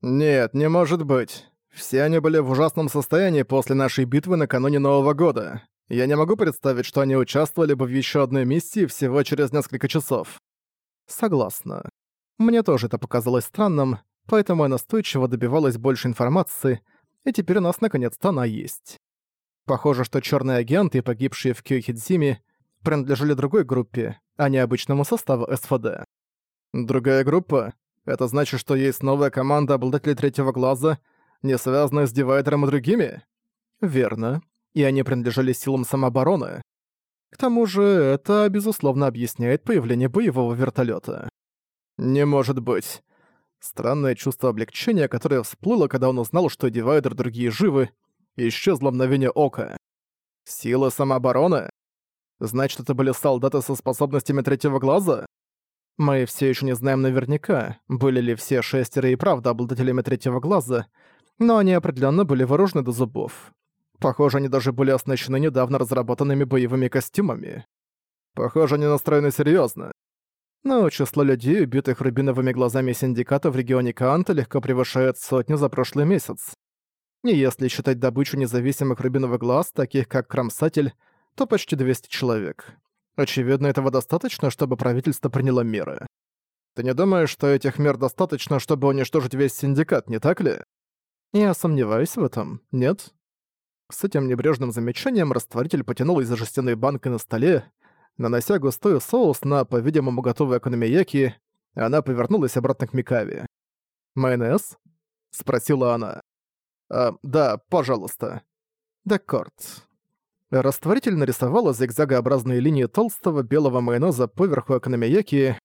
«Нет, не может быть. Все они были в ужасном состоянии после нашей битвы накануне Нового года. Я не могу представить, что они участвовали бы в еще одной миссии всего через несколько часов». Согласна. Мне тоже это показалось странным, поэтому я настойчиво добивалась больше информации, и теперь у нас наконец-то она есть. Похоже, что черные агенты, погибшие в Кёйхидзиме, принадлежали другой группе, а не обычному составу СФД. Другая группа? Это значит, что есть новая команда обладателей третьего глаза, не связанная с Дивайдером и другими? Верно. И они принадлежали силам самообороны. К тому же, это, безусловно, объясняет появление боевого вертолета. Не может быть. Странное чувство облегчения, которое всплыло, когда он узнал, что Дивайдер другие живы, исчезло мгновение ока. Сила самообороны? Значит, это были солдаты со способностями третьего глаза? Мы все еще не знаем наверняка, были ли все шестеро и правда обладателями третьего глаза, но они определенно были вооружены до зубов. Похоже, они даже были оснащены недавно разработанными боевыми костюмами. Похоже, они настроены серьезно. Но число людей, убитых рубиновыми глазами синдиката в регионе Канта, легко превышает сотню за прошлый месяц. И если считать добычу независимых рубиновых глаз, таких как Кромсатель, то почти 200 человек. Очевидно, этого достаточно, чтобы правительство приняло меры. Ты не думаешь, что этих мер достаточно, чтобы уничтожить весь синдикат, не так ли? Я сомневаюсь в этом, нет? С этим небрежным замечанием растворитель потянул из-за жестяной банки на столе, нанося густой соус на, по-видимому, готовый экономияки, она повернулась обратно к Микаве. «Майонез?» — спросила она. «А, да, пожалуйста». «Декорд». Растворитель нарисовала зигзагообразные линии толстого белого майонеза поверху экономияки,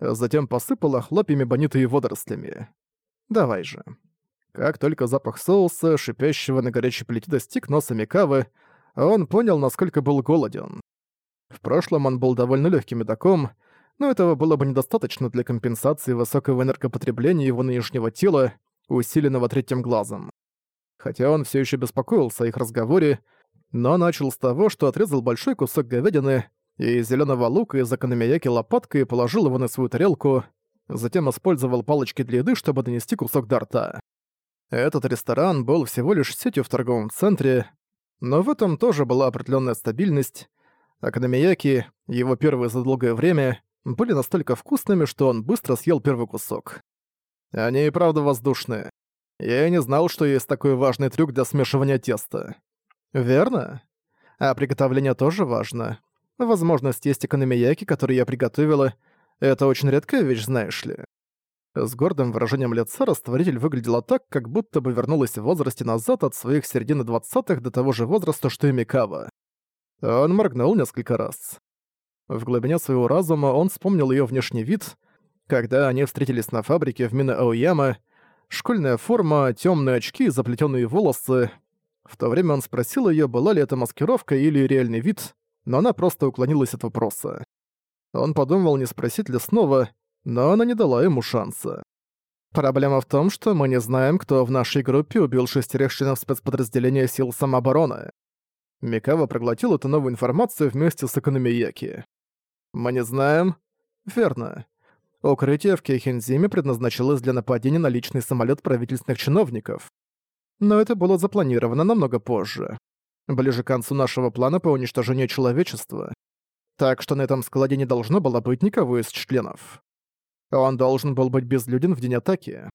затем посыпала хлопьями бониты и водорослями. Давай же. Как только запах соуса, шипящего на горячей плите, достиг носа Микавы, он понял, насколько был голоден. В прошлом он был довольно легким едоком, но этого было бы недостаточно для компенсации высокого энергопотребления его нынешнего тела, усиленного третьим глазом. Хотя он все еще беспокоился о их разговоре, но начал с того, что отрезал большой кусок говядины и зеленого лука из экономияки лопаткой и положил его на свою тарелку, затем использовал палочки для еды, чтобы донести кусок до рта. Этот ресторан был всего лишь сетью в торговом центре, но в этом тоже была определенная стабильность. Академияки, его первые за долгое время, были настолько вкусными, что он быстро съел первый кусок. Они и правда воздушные. Я и не знал, что есть такой важный трюк для смешивания теста. Верно? А приготовление тоже важно. Возможность есть экономияки, который я приготовила, это очень редкая вещь, знаешь ли. С гордым выражением лица растворитель выглядела так, как будто бы вернулась в возрасте назад от своих середины двадцатых до того же возраста, что и Микава. Он моргнул несколько раз. В глубине своего разума он вспомнил ее внешний вид, когда они встретились на фабрике в Мина Аояма, школьная форма, темные очки, заплетенные волосы, в то время он спросил ее, была ли это маскировка или реальный вид, но она просто уклонилась от вопроса. Он подумал, не спросить ли снова, но она не дала ему шанса. Проблема в том, что мы не знаем, кто в нашей группе убил шестерых членов спецподразделения сил самообороны. Микава проглотил эту новую информацию вместе с Экономияки. Мы не знаем? Верно. Укрытие в Кейхензиме предназначалось для нападения на личный самолет правительственных чиновников но это было запланировано намного позже, ближе к концу нашего плана по уничтожению человечества. Так что на этом складе не должно было быть никого из членов. Он должен был быть безлюден в день атаки.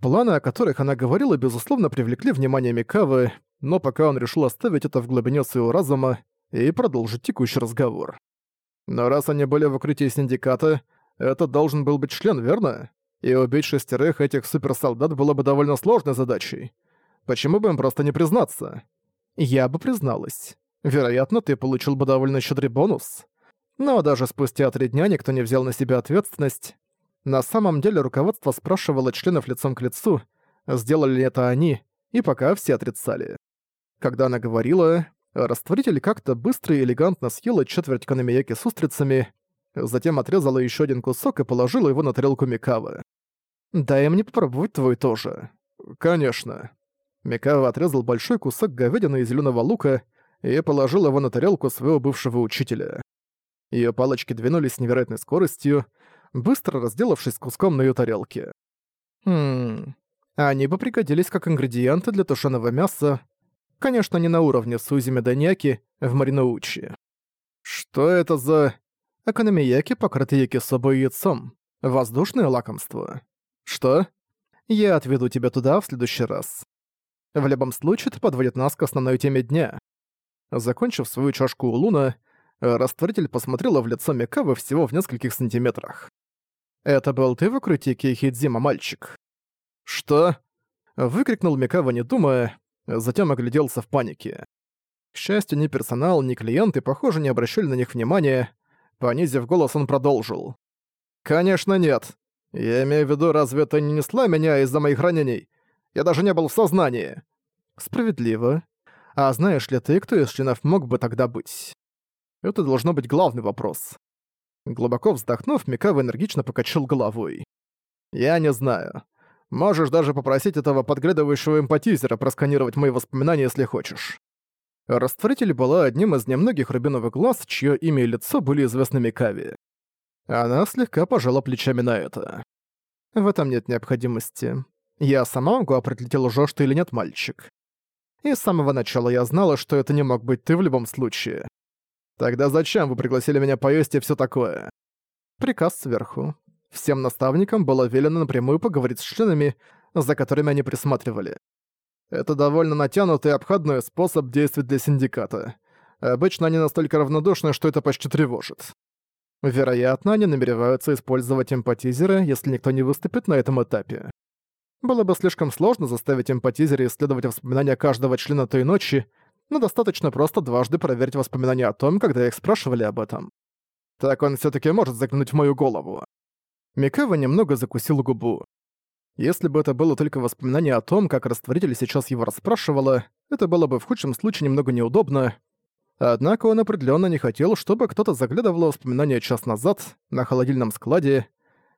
Планы, о которых она говорила, безусловно, привлекли внимание Микавы, но пока он решил оставить это в глубине своего разума и продолжить текущий разговор. Но раз они были в укрытии синдиката, это должен был быть член, верно? И убить шестерых этих суперсолдат было бы довольно сложной задачей. Почему бы им просто не признаться? Я бы призналась. Вероятно, ты получил бы довольно щедрый бонус. Но даже спустя три дня никто не взял на себя ответственность. На самом деле руководство спрашивало членов лицом к лицу, сделали ли это они, и пока все отрицали. Когда она говорила, растворитель как-то быстро и элегантно съела четверть канамияки с устрицами, затем отрезала еще один кусок и положила его на тарелку Микавы. «Дай мне попробовать твой тоже». «Конечно». Микава отрезал большой кусок говядины и зеленого лука и положил его на тарелку своего бывшего учителя. Ее палочки двинулись с невероятной скоростью, быстро разделавшись куском на ее тарелке. Хм... Они бы пригодились как ингредиенты для тушеного мяса, конечно, не на уровне Сузими Даньяки в Мариноучи. Что это за... Экономияки, покрытые якисобой яйцом. Воздушное лакомство. Что? Я отведу тебя туда в следующий раз. В любом случае, это подводит нас к основной теме дня. Закончив свою чашку у Луна, растворитель посмотрела в лицо Микавы всего в нескольких сантиметрах. «Это был ты в укрытии Кейхидзима, мальчик?» «Что?» — выкрикнул Микава, не думая, затем огляделся в панике. К счастью, ни персонал, ни клиенты, похоже, не обращали на них внимания. Понизив голос, он продолжил. «Конечно нет. Я имею в виду, разве это не несла меня из-за моих ранений? Я даже не был в сознании». «Справедливо. А знаешь ли ты, кто из членов мог бы тогда быть?» Это должно быть главный вопрос. Глубоко вздохнув, Микава энергично покачал головой. «Я не знаю. Можешь даже попросить этого подглядывающего эмпатизера просканировать мои воспоминания, если хочешь». Растворитель была одним из немногих рубиновых глаз, чье имя и лицо были известны Микаве. Она слегка пожала плечами на это. «В этом нет необходимости. Я сама могу определить, лжёшь ты или нет, мальчик. И с самого начала я знала, что это не мог быть ты в любом случае. Тогда зачем вы пригласили меня поесть и всё такое? Приказ сверху. Всем наставникам было велено напрямую поговорить с членами, за которыми они присматривали. Это довольно натянутый и обходной способ действовать для синдиката. Обычно они настолько равнодушны, что это почти тревожит. Вероятно, они намереваются использовать эмпатизеры, если никто не выступит на этом этапе. Было бы слишком сложно заставить эмпатизера исследовать воспоминания каждого члена той ночи, но достаточно просто дважды проверить воспоминания о том, когда их спрашивали об этом. Так он все таки может заглянуть в мою голову. Микава немного закусил губу. Если бы это было только воспоминание о том, как растворитель сейчас его расспрашивала, это было бы в худшем случае немного неудобно. Однако он определенно не хотел, чтобы кто-то заглядывал в воспоминания час назад на холодильном складе.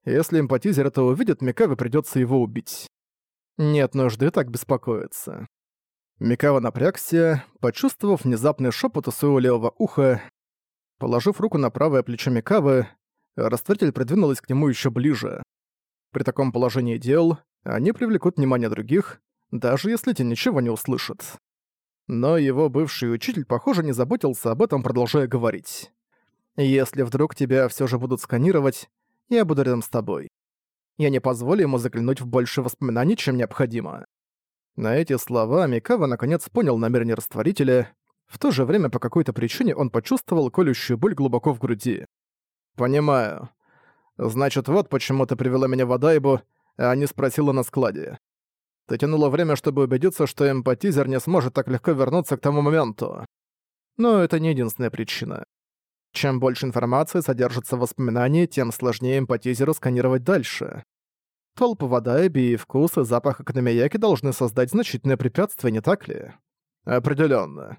Если эмпатизер это увидит, Микаве придется его убить. Нет нужды так беспокоиться. Микава напрягся, почувствовав внезапный шепот у своего левого уха. Положив руку на правое плечо Микавы, растворитель придвинулась к нему еще ближе. При таком положении дел они привлекут внимание других, даже если те ничего не услышат. Но его бывший учитель, похоже, не заботился об этом, продолжая говорить. «Если вдруг тебя все же будут сканировать, я буду рядом с тобой. Я не позволю ему заглянуть в больше воспоминаний, чем необходимо». На эти слова Микава наконец понял намерение растворителя, в то же время по какой-то причине он почувствовал колющую боль глубоко в груди. «Понимаю. Значит, вот почему ты привела меня в Адайбу, а не спросила на складе. Ты тянула время, чтобы убедиться, что эмпатизер не сможет так легко вернуться к тому моменту. Но это не единственная причина. Чем больше информации содержится в воспоминании, тем сложнее эмпатизеру сканировать дальше. Толпы вода, и вкус и запах Академияки должны создать значительное препятствие, не так ли? Определенно.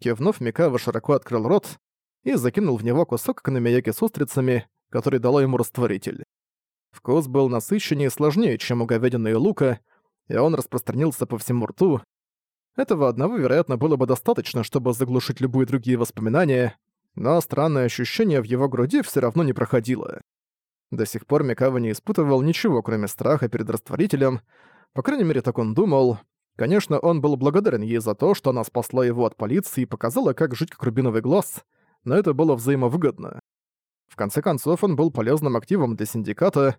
Кивнув, Микава широко открыл рот и закинул в него кусок Академияки с устрицами, который дало ему растворитель. Вкус был насыщеннее и сложнее, чем у говядины и лука, и он распространился по всему рту. Этого одного, вероятно, было бы достаточно, чтобы заглушить любые другие воспоминания, но странное ощущение в его груди все равно не проходило. До сих пор Микава не испытывал ничего, кроме страха перед растворителем. По крайней мере, так он думал. Конечно, он был благодарен ей за то, что она спасла его от полиции и показала, как жить как рубиновый глаз, но это было взаимовыгодно. В конце концов, он был полезным активом для синдиката.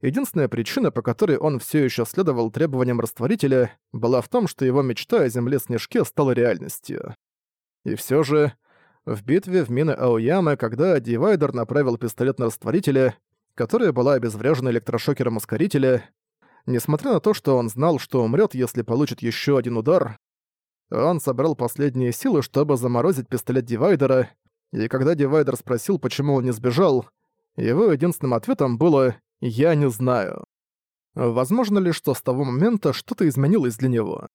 Единственная причина, по которой он все еще следовал требованиям растворителя, была в том, что его мечта о земле-снежке стала реальностью. И все же, в битве в мины Аоямы, когда Дивайдер направил пистолет на растворителя, которая была обезврежена электрошокером ускорителя. Несмотря на то, что он знал, что умрет, если получит еще один удар, он собрал последние силы, чтобы заморозить пистолет Дивайдера, и когда Дивайдер спросил, почему он не сбежал, его единственным ответом было «Я не знаю». Возможно ли, что с того момента что-то изменилось для него?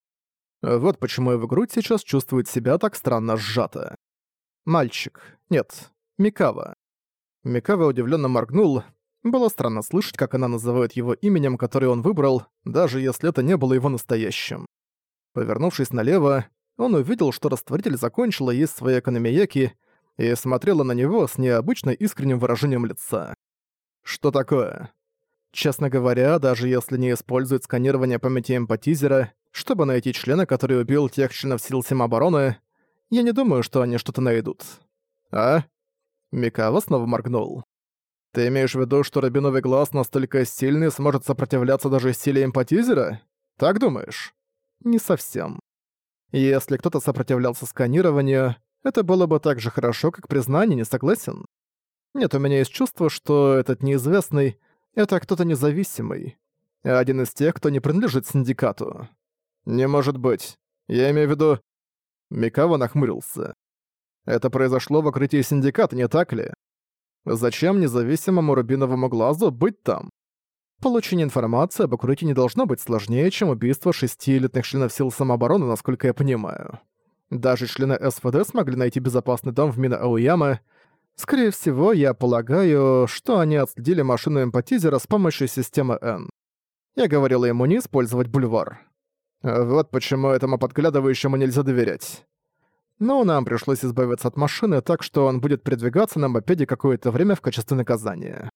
Вот почему его грудь сейчас чувствует себя так странно сжато. Мальчик. Нет, Микава. Микава удивленно моргнул, было странно слышать, как она называет его именем, которое он выбрал, даже если это не было его настоящим. Повернувшись налево, он увидел, что растворитель закончила есть свои экономияки и смотрела на него с необычно искренним выражением лица. «Что такое?» Честно говоря, даже если не используют сканирование памяти эмпатизера, чтобы найти члена, который убил тех членов сил самообороны, я не думаю, что они что-то найдут. А? Микава снова моргнул. Ты имеешь в виду, что рубиновый глаз настолько сильный сможет сопротивляться даже силе эмпатизера? Так думаешь? Не совсем. Если кто-то сопротивлялся сканированию, это было бы так же хорошо, как признание, не согласен? Нет, у меня есть чувство, что этот неизвестный — это кто-то независимый. Один из тех, кто не принадлежит синдикату. Не может быть. Я имею в виду... Микава нахмурился. Это произошло в окрытии синдиката, не так ли? Зачем независимому рубиновому глазу быть там? Получение информации об укрытии не должно быть сложнее, чем убийство шести элитных членов сил самообороны, насколько я понимаю. Даже члены СВД смогли найти безопасный дом в Мина Ауяма. Скорее всего, я полагаю, что они отследили машину эмпатизера с помощью системы N. Я говорила ему не использовать бульвар. Вот почему этому подглядывающему нельзя доверять. Но нам пришлось избавиться от машины, так что он будет передвигаться на мопеде какое-то время в качестве наказания.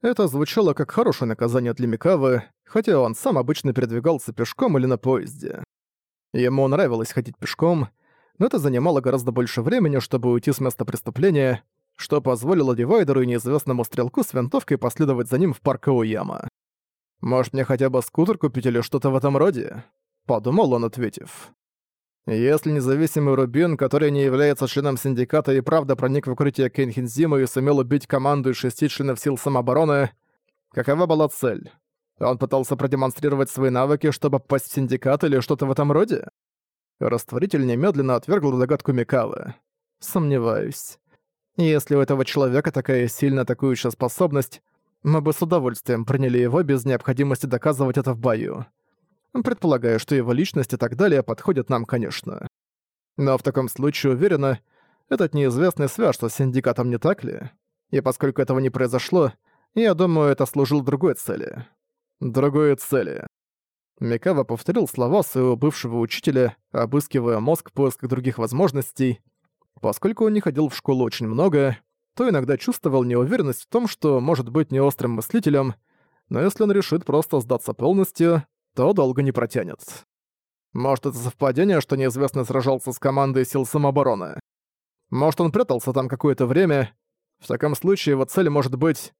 Это звучало как хорошее наказание для Микавы, хотя он сам обычно передвигался пешком или на поезде. Ему нравилось ходить пешком, но это занимало гораздо больше времени, чтобы уйти с места преступления, что позволило Дивайдеру и неизвестному стрелку с винтовкой последовать за ним в парк Ауяма. «Может, мне хотя бы скутер купить или что-то в этом роде?» — подумал он, ответив. Если независимый Рубин, который не является членом синдиката и правда проник в укрытие Кейнхензима и сумел убить команду из шести членов сил самообороны, какова была цель? Он пытался продемонстрировать свои навыки, чтобы попасть в синдикат или что-то в этом роде? Растворитель немедленно отвергл догадку Микавы. Сомневаюсь. Если у этого человека такая сильно атакующая способность, мы бы с удовольствием приняли его без необходимости доказывать это в бою. Предполагаю, что его личность и так далее подходят нам, конечно. Но в таком случае, уверена, этот неизвестный свяжется с синдикатом, не так ли? И поскольку этого не произошло, я думаю, это служило другой цели. Другой цели. Микава повторил слова своего бывшего учителя, обыскивая мозг в поисках других возможностей. Поскольку он не ходил в школу очень много, то иногда чувствовал неуверенность в том, что может быть не острым мыслителем, но если он решит просто сдаться полностью, то долго не протянет. Может, это совпадение, что неизвестный сражался с командой сил самообороны? Может, он прятался там какое-то время? В таком случае его цель может быть...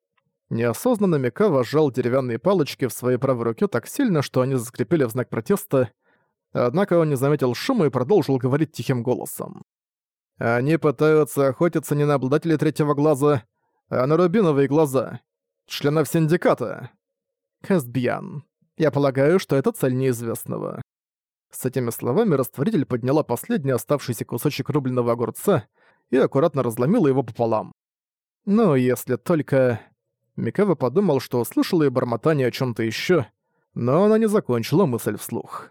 Неосознанно Микава сжал деревянные палочки в своей правой руке так сильно, что они заскрипели в знак протеста, однако он не заметил шума и продолжил говорить тихим голосом. «Они пытаются охотиться не на обладателей третьего глаза, а на рубиновые глаза. Членов синдиката». Кэстбьян. Я полагаю, что это цель неизвестного». С этими словами растворитель подняла последний оставшийся кусочек рубленого огурца и аккуратно разломила его пополам. Ну, если только... Микава подумал, что услышала и бормотание о чем то еще, но она не закончила мысль вслух.